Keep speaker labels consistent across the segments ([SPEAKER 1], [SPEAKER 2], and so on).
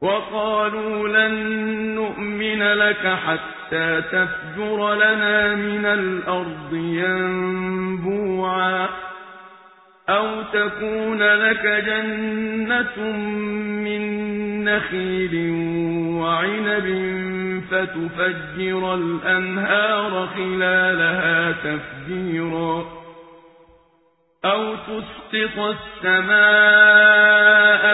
[SPEAKER 1] وقالوا لن نؤمن لك حتى تفجر لنا من الأرض ينبوعا أو تكون لك جنة من نخيل وعنب فتفجر الأنهار خلالها تفجيرا أو تسقط السماء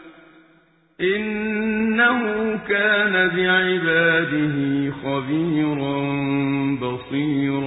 [SPEAKER 1] إِنَّهُ كَانَ بِعِبَادِهِ خَبِيرًا بَصِيرًا.